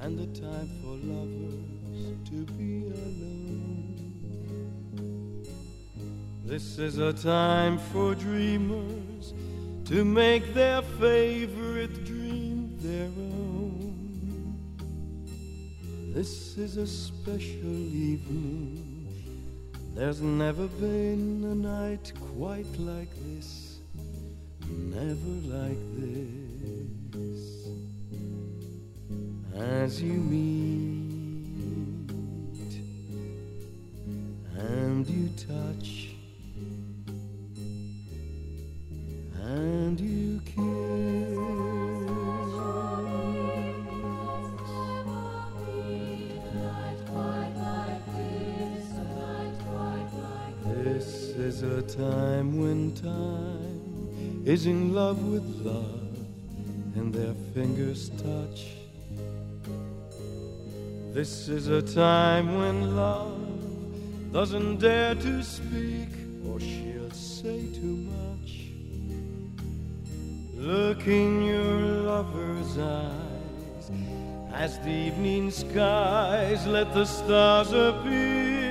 and the time for lovers to be alone. This is a time for dreamers to make their favorite dream their own. This is a special evening. There's never been a night quite like this, never like this. As you meet and you touch and you kiss. This is a time when time is in love with love and their fingers touch. This is a time when love doesn't dare to speak or she'll say too much. Look in your lover's eyes as the evening skies let the stars appear,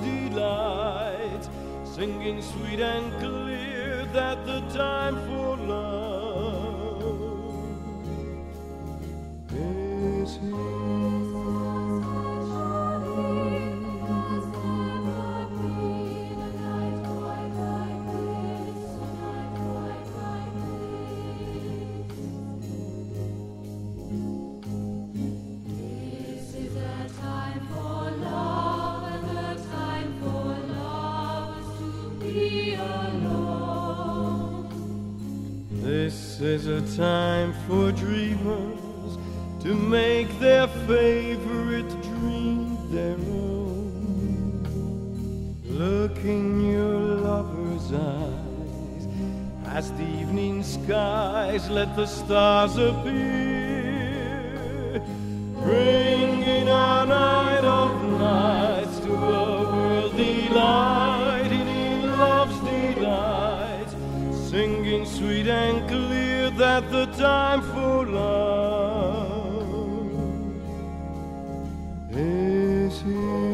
delight, singing sweet and clear that the time for love is here. This is a time for dreamers to make their favorite dream their own. Look in your lover's eyes as the evening skies let the stars appear, bringing a night of nights to a world delighted sweet and clear that the time for love is here.